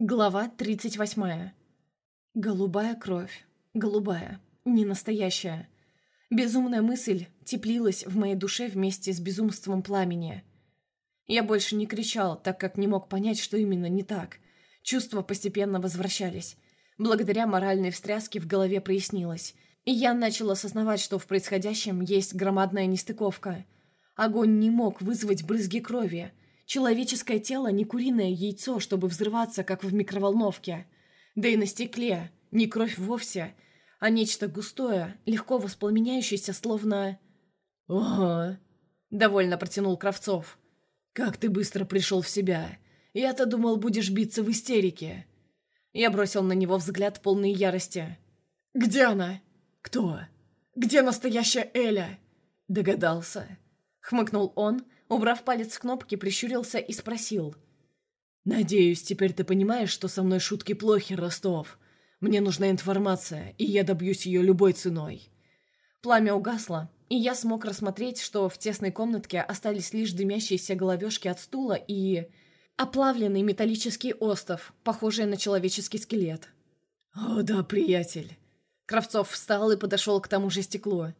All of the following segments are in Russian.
Глава 38. Голубая кровь. Голубая. Не настоящая. Безумная мысль теплилась в моей душе вместе с безумством пламени. Я больше не кричал, так как не мог понять, что именно не так. Чувства постепенно возвращались. Благодаря моральной встряске в голове прояснилось. И я начал осознавать, что в происходящем есть громадная нестыковка. Огонь не мог вызвать брызги крови – Человеческое тело не куриное яйцо, чтобы взрываться, как в микроволновке. Да и на стекле не кровь вовсе, а нечто густое, легко воспламеняющееся, словно... «Ого!» — довольно протянул Кравцов. «Как ты быстро пришел в себя! Я-то думал, будешь биться в истерике!» Я бросил на него взгляд полной ярости. «Где она?» «Кто?» «Где настоящая Эля?» «Догадался», — хмыкнул он, Убрав палец с кнопки, прищурился и спросил. «Надеюсь, теперь ты понимаешь, что со мной шутки плохи, Ростов. Мне нужна информация, и я добьюсь ее любой ценой». Пламя угасло, и я смог рассмотреть, что в тесной комнатке остались лишь дымящиеся головешки от стула и... оплавленный металлический остов, похожий на человеческий скелет. «О да, приятель!» Кравцов встал и подошел к тому же стеклу.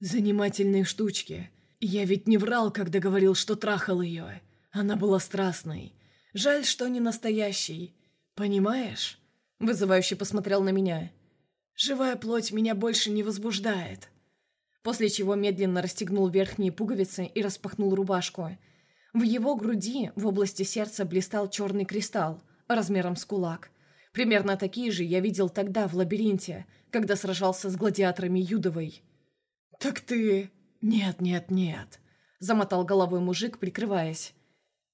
«Занимательные штучки. Я ведь не врал, когда говорил, что трахал ее. Она была страстной. Жаль, что не настоящей. Понимаешь?» Вызывающе посмотрел на меня. «Живая плоть меня больше не возбуждает». После чего медленно расстегнул верхние пуговицы и распахнул рубашку. В его груди, в области сердца, блистал черный кристалл, размером с кулак. Примерно такие же я видел тогда в лабиринте, когда сражался с гладиаторами Юдовой. «Так ты...» «Нет, нет, нет», — замотал головой мужик, прикрываясь.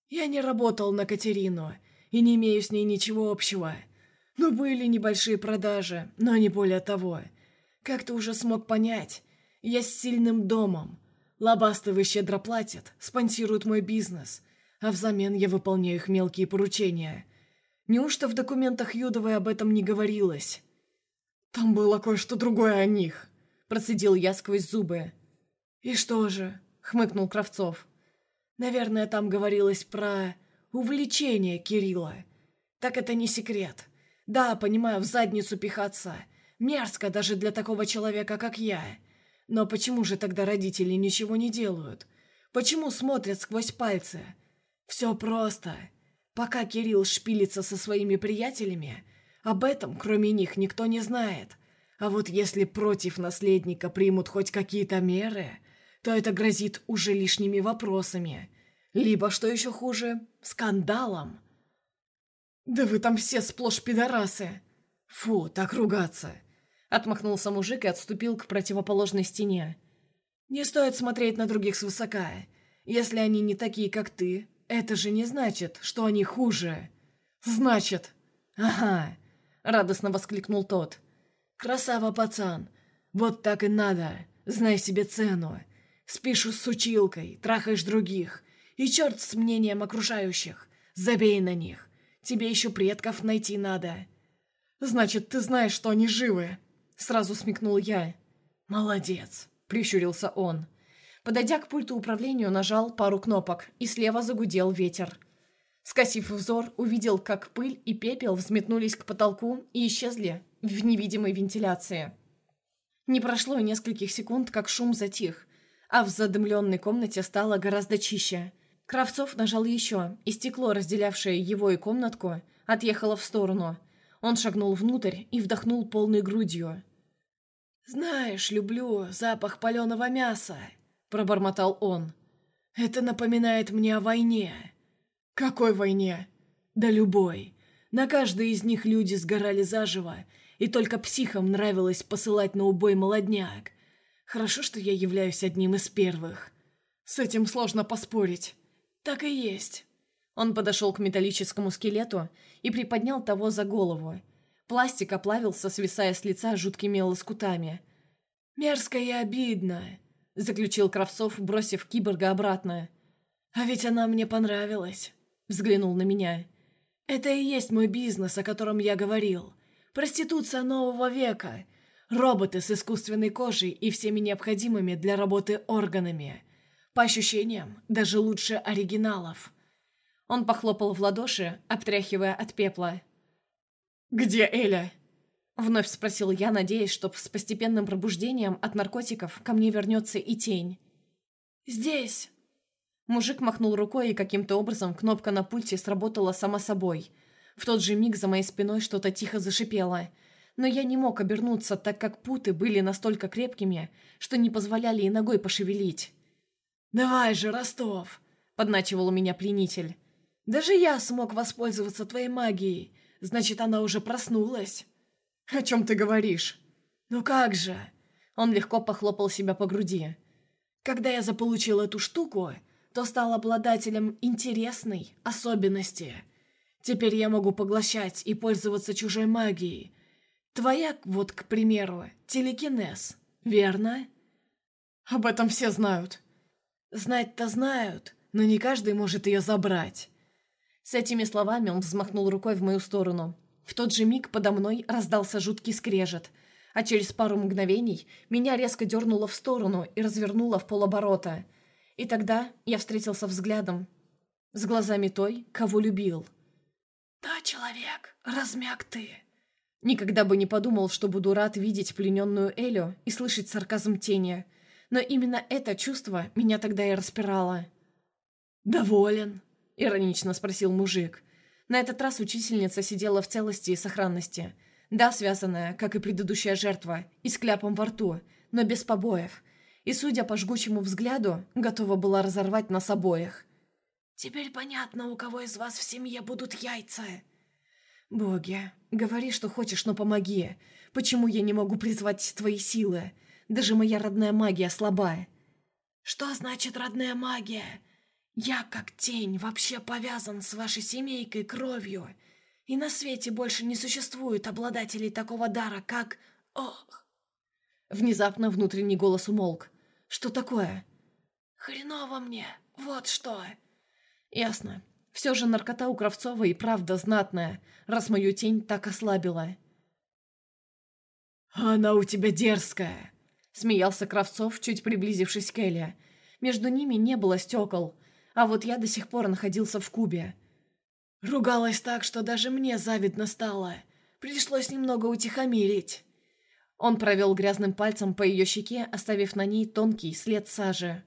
«Я не работал на Катерину и не имею с ней ничего общего. Ну, были небольшие продажи, но не более того. Как ты уже смог понять, я с сильным домом. Лобастовый щедро платят, спонсируют мой бизнес, а взамен я выполняю их мелкие поручения. Неужто в документах Юдовой об этом не говорилось?» «Там было кое-что другое о них», — процедил я сквозь зубы. «И что же?» — хмыкнул Кравцов. «Наверное, там говорилось про увлечение Кирилла. Так это не секрет. Да, понимаю, в задницу пихаться. Мерзко даже для такого человека, как я. Но почему же тогда родители ничего не делают? Почему смотрят сквозь пальцы? Все просто. Пока Кирилл шпилится со своими приятелями, об этом, кроме них, никто не знает. А вот если против наследника примут хоть какие-то меры, то это грозит уже лишними вопросами. Либо, что еще хуже, скандалом. «Да вы там все сплошь пидорасы!» «Фу, так ругаться!» Отмахнулся мужик и отступил к противоположной стене. «Не стоит смотреть на других свысока. Если они не такие, как ты, это же не значит, что они хуже». «Значит!» «Ага!» — радостно воскликнул тот. «Красава, пацан! Вот так и надо! Знай себе цену! Спишь с училкой, трахаешь других. И черт с мнением окружающих. Забей на них. Тебе еще предков найти надо. Значит, ты знаешь, что они живы. Сразу смекнул я. Молодец, прищурился он. Подойдя к пульту управления, нажал пару кнопок, и слева загудел ветер. Скосив взор, увидел, как пыль и пепел взметнулись к потолку и исчезли в невидимой вентиляции. Не прошло и нескольких секунд, как шум затих, а в задымленной комнате стало гораздо чище. Кравцов нажал еще, и стекло, разделявшее его и комнатку, отъехало в сторону. Он шагнул внутрь и вдохнул полной грудью. «Знаешь, люблю запах паленого мяса», — пробормотал он. «Это напоминает мне о войне». «Какой войне?» «Да любой. На каждой из них люди сгорали заживо, и только психам нравилось посылать на убой молодняк. Хорошо, что я являюсь одним из первых. С этим сложно поспорить. Так и есть. Он подошел к металлическому скелету и приподнял того за голову. Пластик оплавился, свисая с лица жуткими лоскутами. «Мерзко и обидно», — заключил Кравцов, бросив киборга обратно. «А ведь она мне понравилась», — взглянул на меня. «Это и есть мой бизнес, о котором я говорил. Проституция нового века. Роботы с искусственной кожей и всеми необходимыми для работы органами. По ощущениям, даже лучше оригиналов. Он похлопал в ладоши, обтряхивая от пепла. «Где Эля?» Вновь спросил я, надеясь, что с постепенным пробуждением от наркотиков ко мне вернется и тень. «Здесь!» Мужик махнул рукой, и каким-то образом кнопка на пульте сработала сама собой. В тот же миг за моей спиной что-то тихо зашипело. Но я не мог обернуться, так как путы были настолько крепкими, что не позволяли и ногой пошевелить. «Давай же, Ростов!» — подначивал меня пленитель. «Даже я смог воспользоваться твоей магией. Значит, она уже проснулась». «О чем ты говоришь?» «Ну как же?» Он легко похлопал себя по груди. «Когда я заполучил эту штуку, то стал обладателем интересной особенности. Теперь я могу поглощать и пользоваться чужой магией. Твоя, вот, к примеру, телекинез, верно?» «Об этом все знают». «Знать-то знают, но не каждый может ее забрать». С этими словами он взмахнул рукой в мою сторону. В тот же миг подо мной раздался жуткий скрежет, а через пару мгновений меня резко дернуло в сторону и развернуло в полоборота. И тогда я встретился взглядом с глазами той, кого любил. «Да, человек, размяк ты!» Никогда бы не подумал, что буду рад видеть плененную Элю и слышать сарказм тени. Но именно это чувство меня тогда и распирало. «Доволен?» — иронично спросил мужик. На этот раз учительница сидела в целости и сохранности. Да, связанная, как и предыдущая жертва, и с кляпом во рту, но без побоев. И, судя по жгучему взгляду, готова была разорвать нас обоих. «Теперь понятно, у кого из вас в семье будут яйца». «Боги, говори, что хочешь, но помоги. Почему я не могу призвать твои силы? Даже моя родная магия слабая». «Что значит родная магия?» Я, как тень, вообще повязан с вашей семейкой кровью, и на свете больше не существует обладателей такого дара, как... Ох!» Внезапно внутренний голос умолк. «Что такое?» «Хреново мне, вот что!» «Ясно. Все же наркота у Кравцова и правда знатная, раз мою тень так ослабила». «Она у тебя дерзкая!» Смеялся Кравцов, чуть приблизившись к Эле. Между ними не было стекол, а вот я до сих пор находился в кубе. Ругалась так, что даже мне завидно стало. Пришлось немного утихомирить. Он провел грязным пальцем по ее щеке, оставив на ней тонкий след сажи.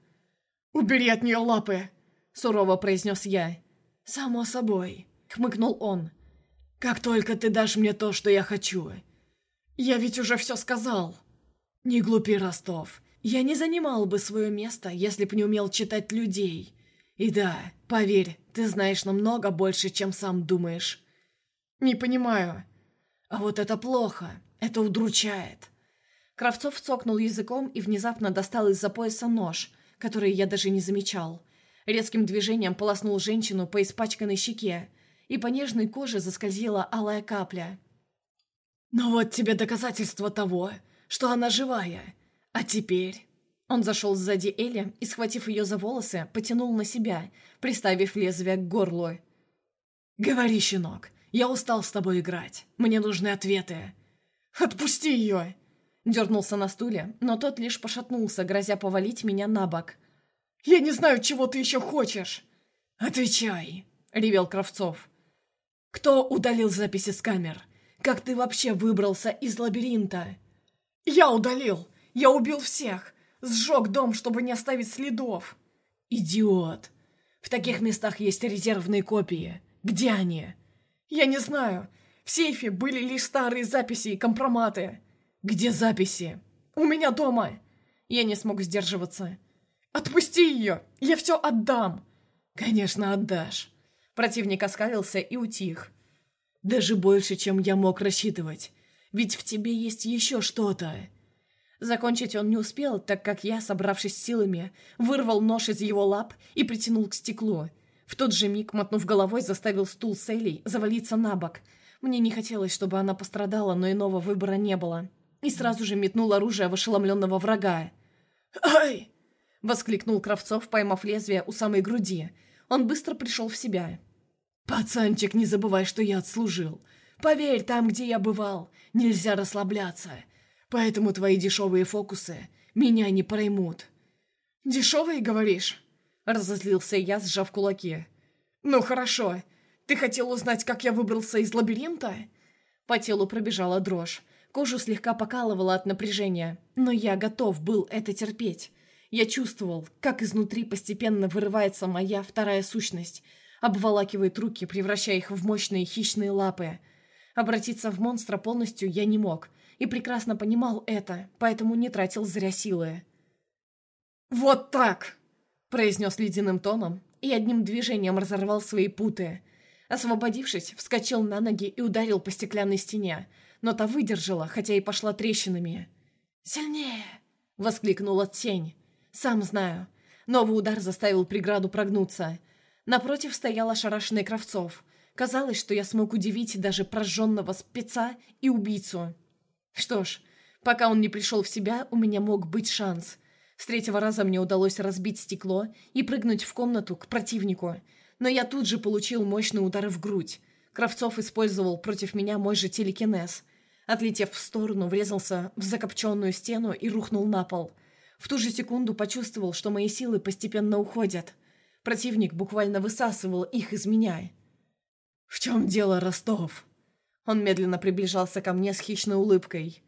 «Убери от нее лапы!» — сурово произнес я. «Само собой», — хмыкнул он. «Как только ты дашь мне то, что я хочу». «Я ведь уже все сказал». «Не глупи, Ростов. Я не занимал бы свое место, если б не умел читать людей. И да, поверь, ты знаешь намного больше, чем сам думаешь. Не понимаю. А вот это плохо. Это удручает. Кравцов цокнул языком и внезапно достал из-за пояса нож, который я даже не замечал. Резким движением полоснул женщину по испачканной щеке, и по нежной коже заскользила алая капля. «Ну вот тебе доказательство того, что она живая. А теперь он зашел сзади Эли и, схватив ее за волосы, потянул на себя, приставив лезвие к горлу. «Говори, щенок, я устал с тобой играть. Мне нужны ответы». «Отпусти ее!» Дернулся на стуле, но тот лишь пошатнулся, грозя повалить меня на бок. «Я не знаю, чего ты еще хочешь!» «Отвечай!» — ревел Кравцов. «Кто удалил записи с камер? Как ты вообще выбрался из лабиринта?» «Я удалил! Я убил всех! Сжег дом, чтобы не оставить следов. Идиот. В таких местах есть резервные копии. Где они? Я не знаю. В сейфе были лишь старые записи и компроматы. Где записи? У меня дома. Я не смог сдерживаться. Отпусти ее, я все отдам. Конечно, отдашь. Противник оскалился и утих. Даже больше, чем я мог рассчитывать. Ведь в тебе есть еще что-то. Закончить он не успел, так как я, собравшись силами, вырвал нож из его лап и притянул к стеклу. В тот же миг, мотнув головой, заставил стул с завалиться на бок. Мне не хотелось, чтобы она пострадала, но иного выбора не было. И сразу же метнул оружие в ошеломленного врага. «Ай!» — воскликнул Кравцов, поймав лезвие у самой груди. Он быстро пришел в себя. «Пацанчик, не забывай, что я отслужил. Поверь, там, где я бывал, нельзя расслабляться. Поэтому твои дешевые фокусы меня не проймут». «Дешевые, говоришь?» — разозлился я, сжав кулаки. «Ну хорошо. Ты хотел узнать, как я выбрался из лабиринта?» По телу пробежала дрожь. Кожу слегка покалывало от напряжения, но я готов был это терпеть. Я чувствовал, как изнутри постепенно вырывается моя вторая сущность, обволакивает руки, превращая их в мощные хищные лапы. Обратиться в монстра полностью я не мог, и прекрасно понимал это, поэтому не тратил зря силы. «Вот так!» – произнес ледяным тоном и одним движением разорвал свои путы. Освободившись, вскочил на ноги и ударил по стеклянной стене – но та выдержала, хотя и пошла трещинами. «Сильнее!» — воскликнула тень. «Сам знаю». Новый удар заставил преграду прогнуться. Напротив стоял ошарашенный Кравцов. Казалось, что я смог удивить даже прожженного спеца и убийцу. Что ж, пока он не пришел в себя, у меня мог быть шанс. С третьего раза мне удалось разбить стекло и прыгнуть в комнату к противнику. Но я тут же получил мощный удар в грудь. Кравцов использовал против меня мой же телекинез — Отлетев в сторону, врезался в закопченную стену и рухнул на пол. В ту же секунду почувствовал, что мои силы постепенно уходят. Противник буквально высасывал их из меня. «В чем дело, Ростов?» Он медленно приближался ко мне с хищной улыбкой.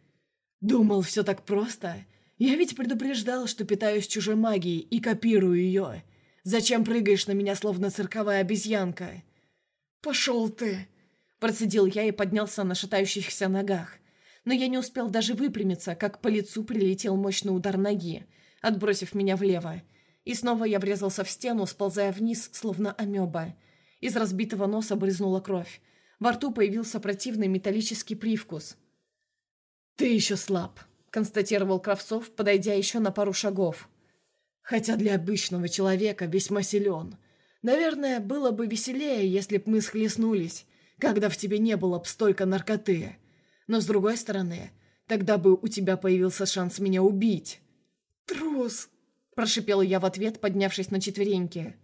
«Думал, все так просто? Я ведь предупреждал, что питаюсь чужой магией и копирую ее. Зачем прыгаешь на меня, словно цирковая обезьянка?» «Пошел ты!» Процедил я и поднялся на шатающихся ногах. Но я не успел даже выпрямиться, как по лицу прилетел мощный удар ноги, отбросив меня влево. И снова я врезался в стену, сползая вниз, словно амеба. Из разбитого носа брызнула кровь. Во рту появился противный металлический привкус. «Ты еще слаб», — констатировал Кравцов, подойдя еще на пару шагов. «Хотя для обычного человека весьма силен. Наверное, было бы веселее, если б мы схлестнулись когда в тебе не было б столько наркоты. Но с другой стороны, тогда бы у тебя появился шанс меня убить». «Трус!» – прошипела я в ответ, поднявшись на четвереньки.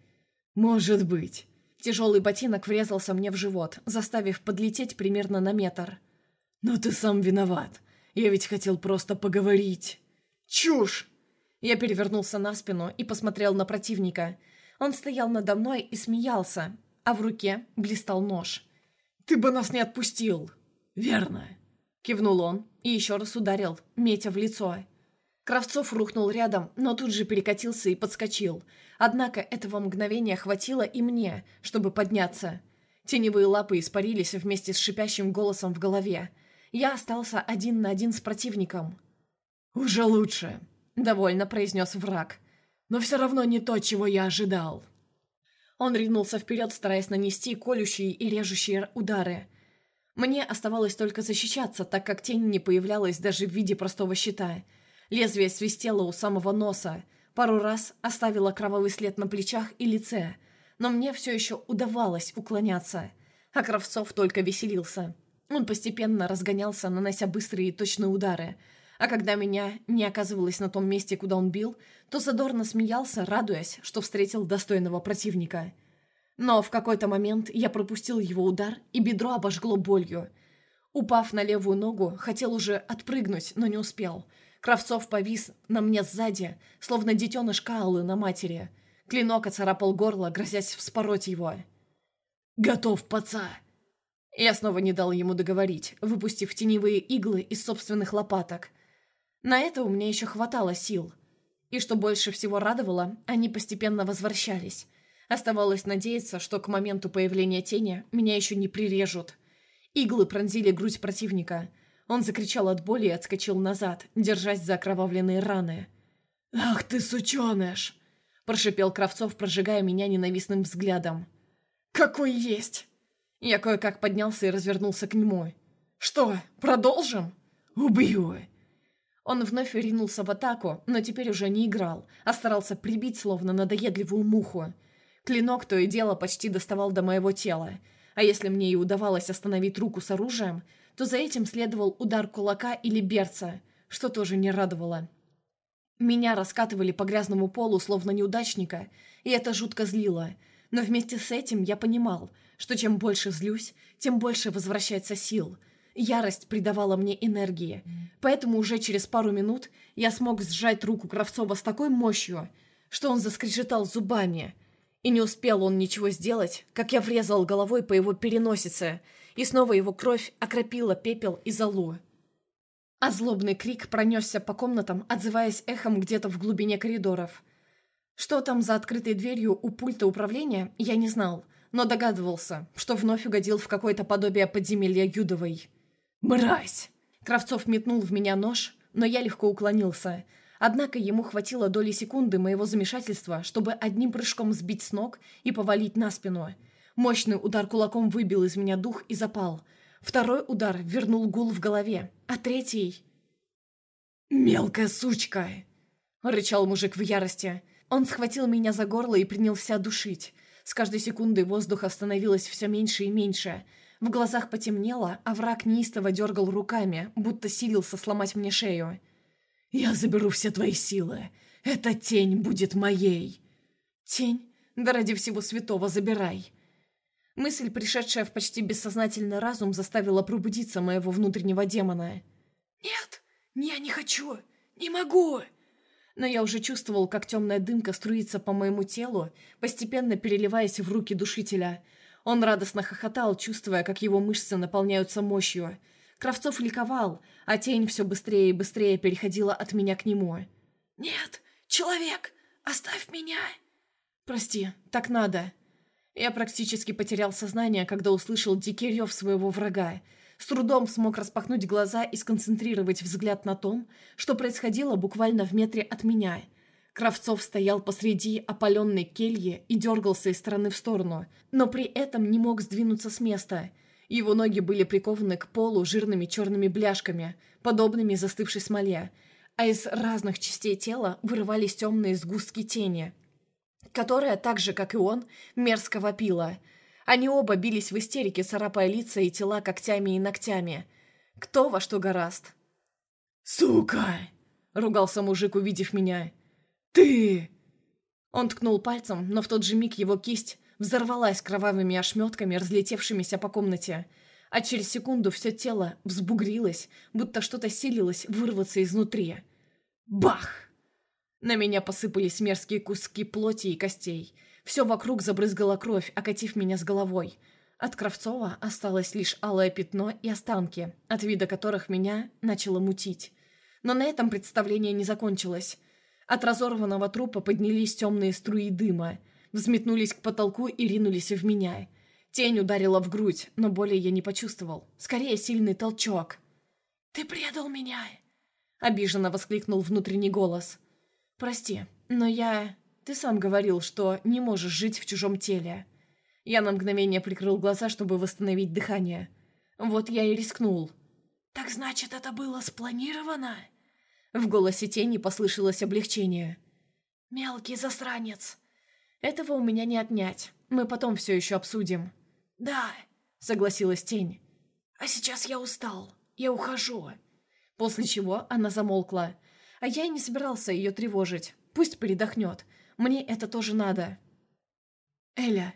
«Может быть». Тяжелый ботинок врезался мне в живот, заставив подлететь примерно на метр. «Но ты сам виноват. Я ведь хотел просто поговорить». «Чушь!» Я перевернулся на спину и посмотрел на противника. Он стоял надо мной и смеялся, а в руке блистал нож. Ты бы нас не отпустил!» «Верно!» — кивнул он и еще раз ударил, метя в лицо. Кравцов рухнул рядом, но тут же перекатился и подскочил. Однако этого мгновения хватило и мне, чтобы подняться. Теневые лапы испарились вместе с шипящим голосом в голове. Я остался один на один с противником. «Уже лучше», — довольно произнес враг. «Но все равно не то, чего я ожидал». Он ринулся вперед, стараясь нанести колющие и режущие удары. Мне оставалось только защищаться, так как тень не появлялась даже в виде простого щита. Лезвие свистело у самого носа, пару раз оставило кровавый след на плечах и лице, но мне все еще удавалось уклоняться. А Кравцов только веселился. Он постепенно разгонялся, нанося быстрые и точные удары – а когда меня не оказывалось на том месте, куда он бил, то задорно смеялся, радуясь, что встретил достойного противника. Но в какой-то момент я пропустил его удар, и бедро обожгло болью. Упав на левую ногу, хотел уже отпрыгнуть, но не успел. Кравцов повис на мне сзади, словно детеныш Каалы на матери. Клинок оцарапал горло, грозясь вспороть его. «Готов, паца!» Я снова не дал ему договорить, выпустив теневые иглы из собственных лопаток – на это у меня еще хватало сил. И что больше всего радовало, они постепенно возвращались. Оставалось надеяться, что к моменту появления тени меня еще не прирежут. Иглы пронзили грудь противника. Он закричал от боли и отскочил назад, держась за окровавленные раны. «Ах ты, сученыш!» – прошипел Кравцов, прожигая меня ненавистным взглядом. «Какой есть!» Я кое-как поднялся и развернулся к нему. «Что, продолжим?» «Убью!» Он вновь ринулся в атаку, но теперь уже не играл, а старался прибить словно надоедливую муху. Клинок то и дело почти доставал до моего тела, а если мне и удавалось остановить руку с оружием, то за этим следовал удар кулака или берца, что тоже не радовало. Меня раскатывали по грязному полу, словно неудачника, и это жутко злило. Но вместе с этим я понимал, что чем больше злюсь, тем больше возвращается сил — Ярость придавала мне энергии, поэтому уже через пару минут я смог сжать руку Кравцова с такой мощью, что он заскрежетал зубами. И не успел он ничего сделать, как я врезал головой по его переносице, и снова его кровь окропила пепел и золу. А злобный крик пронесся по комнатам, отзываясь эхом где-то в глубине коридоров. Что там за открытой дверью у пульта управления, я не знал, но догадывался, что вновь угодил в какое-то подобие подземелья Юдовой. «Мразь!» Кравцов метнул в меня нож, но я легко уклонился. Однако ему хватило доли секунды моего замешательства, чтобы одним прыжком сбить с ног и повалить на спину. Мощный удар кулаком выбил из меня дух и запал. Второй удар вернул гул в голове, а третий... «Мелкая сучка!» — рычал мужик в ярости. Он схватил меня за горло и принялся душить. С каждой секундой воздуха становилось все меньше и меньше. В глазах потемнело, а враг неистово дергал руками, будто силился сломать мне шею. «Я заберу все твои силы. Эта тень будет моей!» «Тень? Да ради всего святого забирай!» Мысль, пришедшая в почти бессознательный разум, заставила пробудиться моего внутреннего демона. «Нет, я не хочу, не могу!» Но я уже чувствовал, как темная дымка струится по моему телу, постепенно переливаясь в руки душителя. Он радостно хохотал, чувствуя, как его мышцы наполняются мощью. Кравцов ликовал, а тень все быстрее и быстрее переходила от меня к нему. «Нет, человек, оставь меня!» «Прости, так надо!» Я практически потерял сознание, когда услышал дикий рев своего врага. С трудом смог распахнуть глаза и сконцентрировать взгляд на том, что происходило буквально в метре от меня. Кравцов стоял посреди опаленной кельи и дергался из стороны в сторону, но при этом не мог сдвинуться с места. Его ноги были прикованы к полу жирными черными бляшками, подобными застывшей смоле, а из разных частей тела вырывались темные сгустки тени – которая, так же, как и он, мерзко вопила. Они оба бились в истерике, царапая лица и тела когтями и ногтями. Кто во что гораст. «Сука!» — ругался мужик, увидев меня. «Ты!» Он ткнул пальцем, но в тот же миг его кисть взорвалась кровавыми ошметками, разлетевшимися по комнате, а через секунду все тело взбугрилось, будто что-то силилось вырваться изнутри. Бах! На меня посыпались мерзкие куски плоти и костей. Все вокруг забрызгала кровь, окатив меня с головой. От Кравцова осталось лишь алое пятно и останки, от вида которых меня начало мутить. Но на этом представление не закончилось. От разорванного трупа поднялись темные струи дыма, взметнулись к потолку и ринулись в меня. Тень ударила в грудь, но боли я не почувствовал. Скорее, сильный толчок. «Ты предал меня!» — обиженно воскликнул внутренний голос. «Прости, но я... Ты сам говорил, что не можешь жить в чужом теле». Я на мгновение прикрыл глаза, чтобы восстановить дыхание. Вот я и рискнул. «Так значит, это было спланировано?» В голосе тени послышалось облегчение. «Мелкий засранец!» «Этого у меня не отнять. Мы потом все еще обсудим». «Да», — согласилась тень. «А сейчас я устал. Я ухожу». После чего она замолкла, а я и не собирался ее тревожить. Пусть передохнет. Мне это тоже надо. Эля.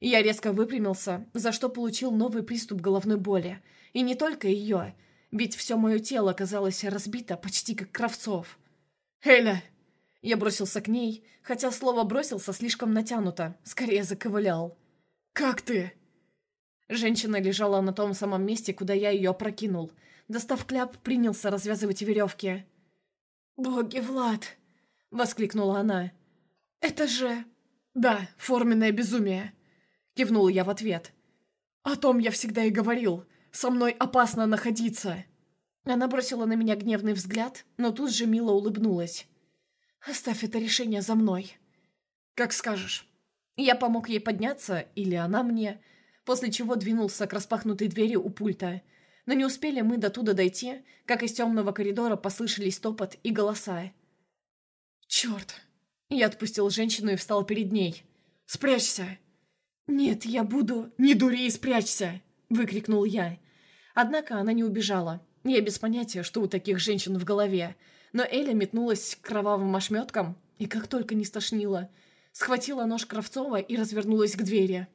Я резко выпрямился, за что получил новый приступ головной боли. И не только ее, ведь все мое тело казалось разбито почти как Кравцов. «Эля!» Я бросился к ней, хотя слово «бросился» слишком натянуто, скорее заковылял. «Как ты?» Женщина лежала на том самом месте, куда я ее опрокинул. Достав кляп, принялся развязывать веревки. «Боги, Влад!» — воскликнула она. «Это же...» «Да, форменное безумие!» — кивнул я в ответ. «О том я всегда и говорил. Со мной опасно находиться!» Она бросила на меня гневный взгляд, но тут же мило улыбнулась. «Оставь это решение за мной». «Как скажешь». Я помог ей подняться, или она мне, после чего двинулся к распахнутой двери у пульта — но не успели мы до туда дойти, как из темного коридора послышались топот и голоса. «Черт!» Я отпустил женщину и встал перед ней. «Спрячься!» «Нет, я буду...» «Не дури и спрячься!» Выкрикнул я. Однако она не убежала. Я без понятия, что у таких женщин в голове. Но Эля метнулась к кровавым ошметкам, и как только не стошнила, схватила нож Кравцова и развернулась к двери.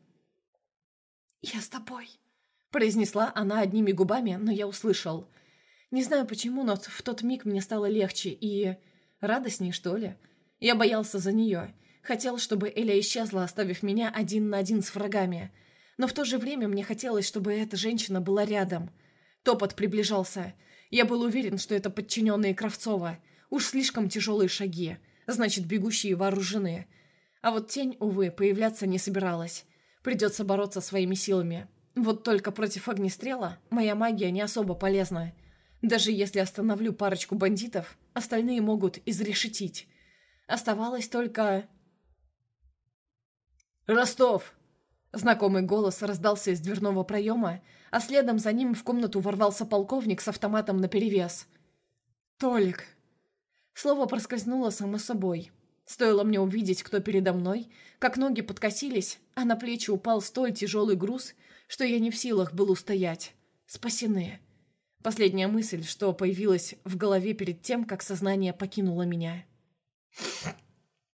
«Я с тобой», произнесла она одними губами, но я услышал. Не знаю почему, но в тот миг мне стало легче и... радостней, что ли. Я боялся за нее. Хотел, чтобы Эля исчезла, оставив меня один на один с врагами. Но в то же время мне хотелось, чтобы эта женщина была рядом. Топот приближался. Я был уверен, что это подчиненные Кравцова. Уж слишком тяжелые шаги. Значит, бегущие вооружены. А вот тень, увы, появляться не собиралась. Придется бороться своими силами. Вот только против огнестрела моя магия не особо полезна. Даже если остановлю парочку бандитов, остальные могут изрешетить. Оставалось только... «Ростов!» Знакомый голос раздался из дверного проема, а следом за ним в комнату ворвался полковник с автоматом наперевес. «Толик!» Слово проскользнуло само собой. Стоило мне увидеть, кто передо мной, как ноги подкосились, а на плечи упал столь тяжелый груз, что я не в силах был устоять. Спасены. Последняя мысль, что появилась в голове перед тем, как сознание покинуло меня.